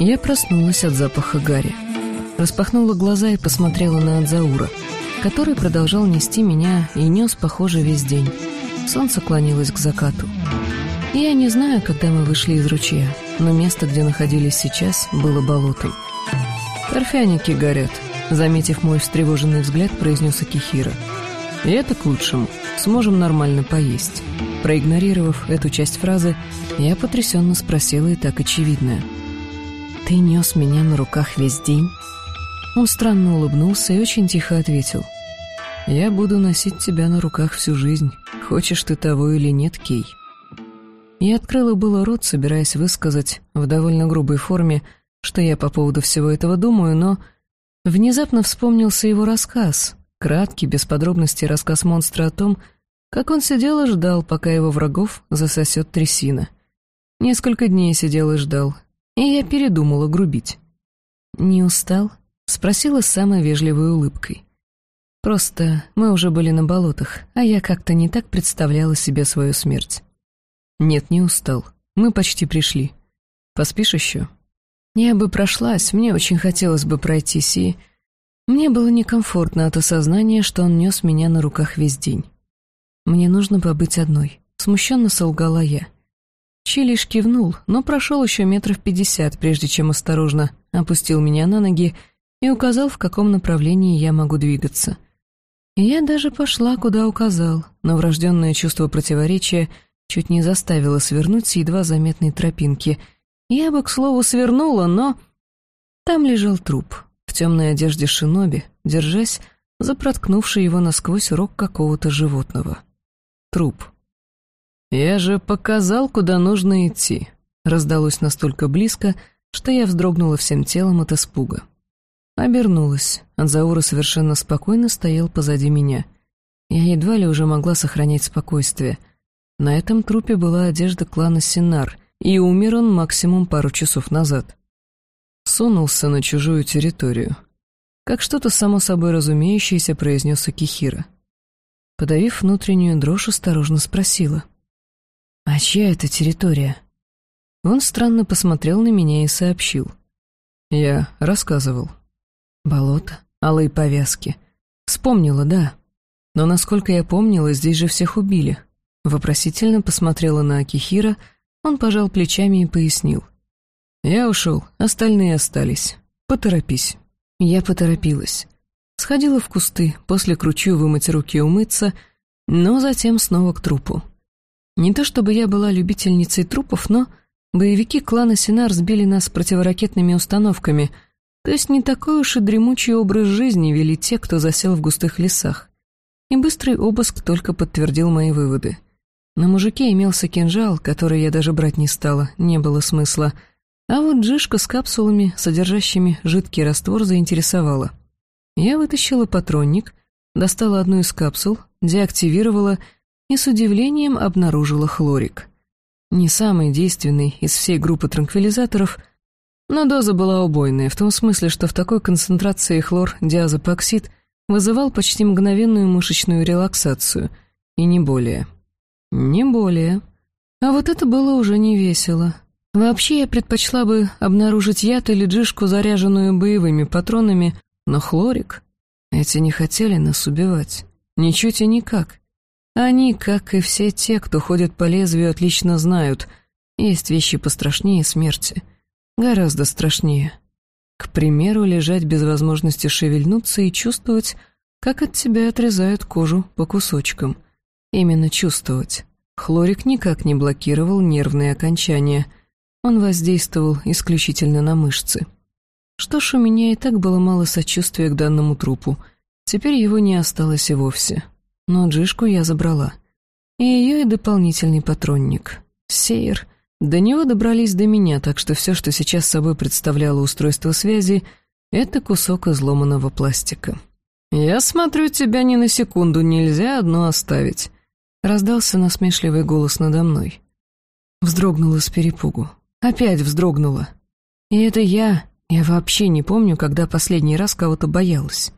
Я проснулась от запаха гари. Распахнула глаза и посмотрела на Адзаура, который продолжал нести меня и нес, похоже, весь день. Солнце клонилось к закату. Я не знаю, когда мы вышли из ручья, но место, где находились сейчас, было болотом. «Торфяники горят», — заметив мой встревоженный взгляд, произнес Акихира. «И это к лучшему. Сможем нормально поесть». Проигнорировав эту часть фразы, я потрясенно спросила и так очевидное. «Ты нес меня на руках весь день?» Он странно улыбнулся и очень тихо ответил. «Я буду носить тебя на руках всю жизнь, хочешь ты того или нет, Кей». Я открыла было рот, собираясь высказать в довольно грубой форме, что я по поводу всего этого думаю, но внезапно вспомнился его рассказ, краткий, без подробностей рассказ монстра о том, как он сидел и ждал, пока его врагов засосет трясина. Несколько дней сидел и ждал, и я передумала грубить. «Не устал?» — спросила с самой вежливой улыбкой. «Просто мы уже были на болотах, а я как-то не так представляла себе свою смерть». «Нет, не устал. Мы почти пришли. Поспишь еще?» «Я бы прошлась, мне очень хотелось бы пройтись, и...» Мне было некомфортно от осознания, что он нес меня на руках весь день. «Мне нужно побыть одной», — смущенно солгала я. Чи лишь кивнул, но прошел еще метров пятьдесят, прежде чем осторожно опустил меня на ноги и указал, в каком направлении я могу двигаться. я даже пошла, куда указал, но врожденное чувство противоречия — чуть не заставила свернуть с едва заметной тропинки. Я бы, к слову, свернула, но... Там лежал труп, в темной одежде шиноби, держась за проткнувший его насквозь рог какого-то животного. Труп. «Я же показал, куда нужно идти», — раздалось настолько близко, что я вздрогнула всем телом от испуга. Обернулась. Анзаура совершенно спокойно стоял позади меня. Я едва ли уже могла сохранять спокойствие — на этом трупе была одежда клана Синар, и умер он максимум пару часов назад. Сунулся на чужую территорию. Как что-то само собой разумеющееся произнес Акихира. Подавив внутреннюю дрожь, осторожно спросила. «А чья это территория?» Он странно посмотрел на меня и сообщил. Я рассказывал. Болото, алые повязки. Вспомнила, да. Но, насколько я помнила, здесь же всех убили. Вопросительно посмотрела на Акихира, он пожал плечами и пояснил. «Я ушел, остальные остались. Поторопись». Я поторопилась. Сходила в кусты, после кручу вымыть руки и умыться, но затем снова к трупу. Не то чтобы я была любительницей трупов, но боевики клана Синар сбили нас противоракетными установками, то есть не такой уж и дремучий образ жизни вели те, кто засел в густых лесах. И быстрый обыск только подтвердил мои выводы — на мужике имелся кинжал, который я даже брать не стала, не было смысла. А вот джишка с капсулами, содержащими жидкий раствор, заинтересовала. Я вытащила патронник, достала одну из капсул, деактивировала и с удивлением обнаружила хлорик. Не самый действенный из всей группы транквилизаторов, но доза была убойная, в том смысле, что в такой концентрации хлор-диазепоксид вызывал почти мгновенную мышечную релаксацию, и не более. Не более. А вот это было уже не весело. Вообще я предпочла бы обнаружить яд или джишку, заряженную боевыми патронами, но хлорик... Эти не хотели нас убивать. Ничуть и никак. Они, как и все те, кто ходит по лезвию, отлично знают, есть вещи пострашнее смерти. Гораздо страшнее. К примеру, лежать без возможности шевельнуться и чувствовать, как от тебя отрезают кожу по кусочкам — Именно чувствовать. Хлорик никак не блокировал нервные окончания. Он воздействовал исключительно на мышцы. Что ж, у меня и так было мало сочувствия к данному трупу. Теперь его не осталось и вовсе. Но Джишку я забрала. И ее и дополнительный патронник. Сейер. До него добрались до меня, так что все, что сейчас собой представляло устройство связи, это кусок изломанного пластика. «Я смотрю, тебя ни на секунду нельзя одно оставить», Раздался насмешливый голос надо мной. Вздрогнула с перепугу. Опять вздрогнула. И это я... Я вообще не помню, когда последний раз кого-то боялась.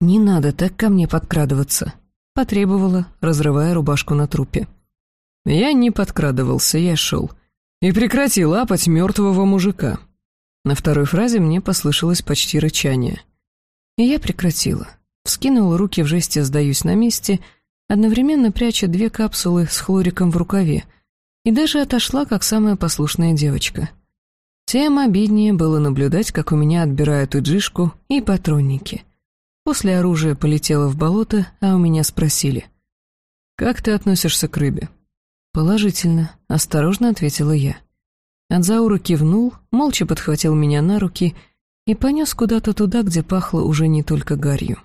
«Не надо так ко мне подкрадываться», — потребовала, разрывая рубашку на трупе. Я не подкрадывался, я шел. И прекрати лапать мертвого мужика. На второй фразе мне послышалось почти рычание. И я прекратила. Вскинула руки в жесте «сдаюсь на месте», одновременно пряча две капсулы с хлориком в рукаве, и даже отошла, как самая послушная девочка. Тем обиднее было наблюдать, как у меня отбирают и джишку, и патронники. После оружия полетело в болото, а у меня спросили. «Как ты относишься к рыбе?» «Положительно», — осторожно ответила я. Адзаура кивнул, молча подхватил меня на руки и понес куда-то туда, где пахло уже не только гарью.